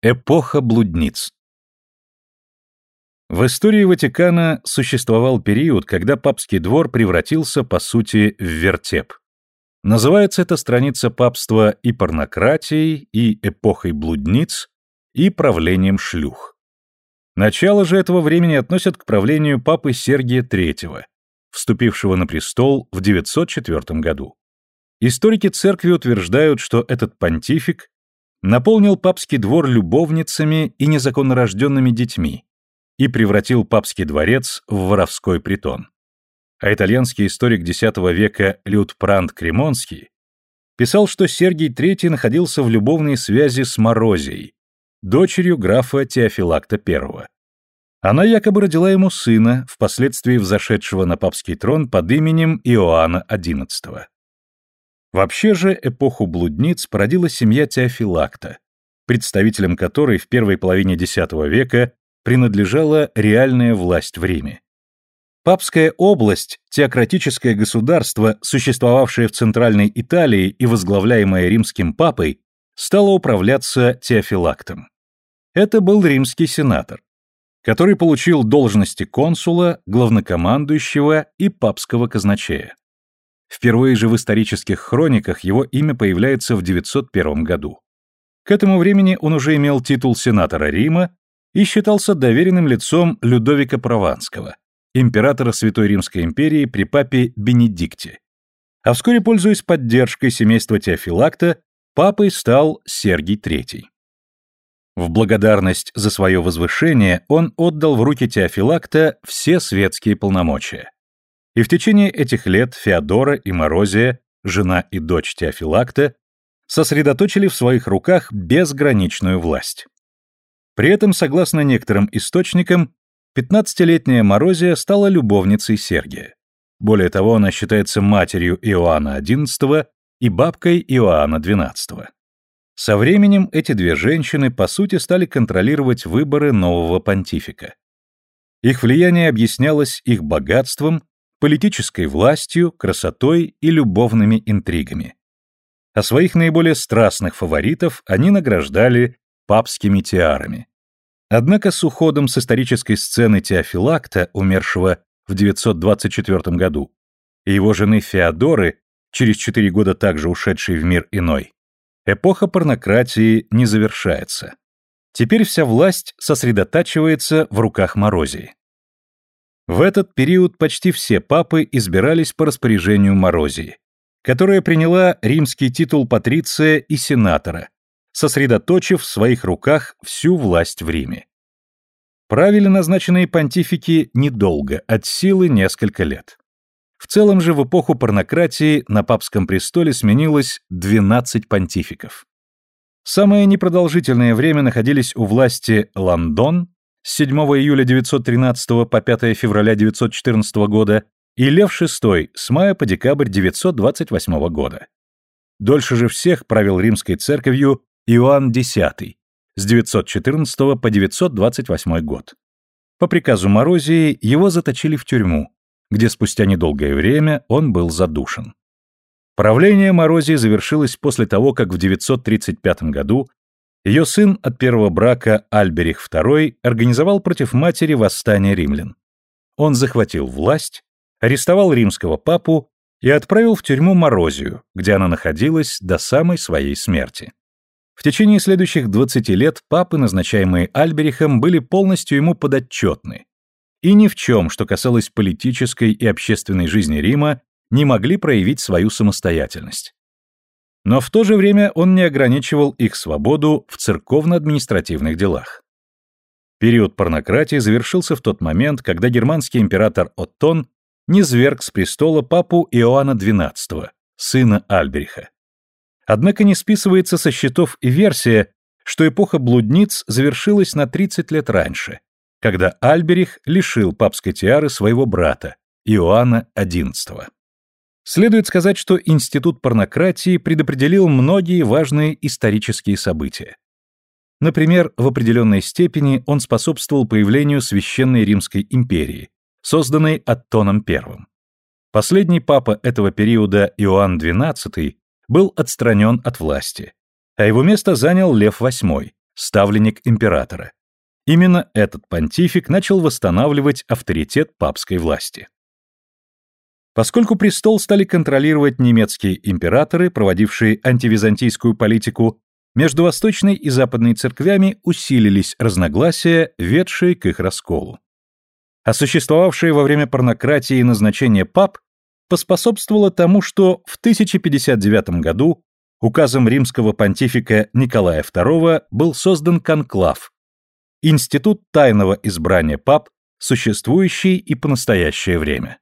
Эпоха блудниц В истории Ватикана существовал период, когда папский двор превратился, по сути, в вертеп. Называется эта страница папства и порнократией, и эпохой блудниц, и правлением шлюх. Начало же этого времени относят к правлению папы Сергия III, вступившего на престол в 904 году. Историки церкви утверждают, что этот понтифик наполнил папский двор любовницами и незаконнорожденными детьми и превратил папский дворец в воровской притон. А итальянский историк X века Лютпрант Кремонский писал, что Сергий III находился в любовной связи с Морозией, дочерью графа Теофилакта I. Она якобы родила ему сына, впоследствии взошедшего на папский трон под именем Иоанна XI. Вообще же эпоху блудниц породила семья Теофилакта, представителям которой в первой половине X века принадлежала реальная власть в Риме. Папская область, теократическое государство, существовавшее в Центральной Италии и возглавляемое римским папой, стало управляться Теофилактом. Это был римский сенатор, который получил должности консула, главнокомандующего и папского казначея. Впервые же в исторических хрониках его имя появляется в 901 году. К этому времени он уже имел титул сенатора Рима и считался доверенным лицом Людовика Прованского, императора Святой Римской империи при папе Бенедикте. А вскоре, пользуясь поддержкой семейства Теофилакта, Папой стал Сергий III. В благодарность за свое возвышение он отдал в руки Теофилакта все светские полномочия. И в течение этих лет Феодора и Морозия, жена и дочь Теофилакта, сосредоточили в своих руках безграничную власть. При этом, согласно некоторым источникам, 15-летняя Морозия стала любовницей Сергия. Более того, она считается матерью Иоанна XI и бабкой Иоанна XII. Со временем эти две женщины, по сути, стали контролировать выборы нового понтифика. Их влияние объяснялось их богатством, политической властью, красотой и любовными интригами. А своих наиболее страстных фаворитов они награждали папскими тиарами. Однако с уходом с исторической сцены Теофилакта, умершего в 924 году, и его жены Феодоры, через четыре года также ушедший в мир иной, эпоха порнократии не завершается. Теперь вся власть сосредотачивается в руках Морозии. В этот период почти все папы избирались по распоряжению Морозии, которая приняла римский титул патриция и сенатора, сосредоточив в своих руках всю власть в Риме. Правили назначенные понтифики недолго, от силы несколько лет. В целом же в эпоху порнократии на папском престоле сменилось 12 понтификов. Самое непродолжительное время находились у власти Лондон с 7 июля 913 по 5 февраля 914 года и Лев VI с мая по декабрь 928 года. Дольше же всех правил римской церковью Иоанн X с 914 по 928 год. По приказу Морозии его заточили в тюрьму, где спустя недолгое время он был задушен. Правление Морозии завершилось после того, как в 935 году ее сын от первого брака Альберих II организовал против матери восстание римлян. Он захватил власть, арестовал римского папу и отправил в тюрьму Морозию, где она находилась до самой своей смерти. В течение следующих 20 лет папы, назначаемые Альберихом, были полностью ему подотчетны, и ни в чем, что касалось политической и общественной жизни Рима, не могли проявить свою самостоятельность. Но в то же время он не ограничивал их свободу в церковно-административных делах. Период порнократии завершился в тот момент, когда германский император Оттон низверг с престола папу Иоанна XII, сына Альбериха. Однако не списывается со счетов и версия, что эпоха блудниц завершилась на 30 лет раньше, когда Альберих лишил папской тиары своего брата, Иоанна XI. Следует сказать, что институт порнократии предопределил многие важные исторические события. Например, в определенной степени он способствовал появлению Священной Римской империи, созданной Аттоном I. Последний папа этого периода, Иоанн XII, был отстранен от власти, а его место занял Лев VIII, ставленник императора. Именно этот понтифик начал восстанавливать авторитет папской власти. Поскольку престол стали контролировать немецкие императоры, проводившие антивизантийскую политику, между восточной и западной церквями усилились разногласия, ведшие к их расколу. А существовавшее во время порнократии назначение пап поспособствовало тому, что в 1059 году указом римского понтифика Николая II был создан конклав, институт тайного избрания пап, существующий и по настоящее время.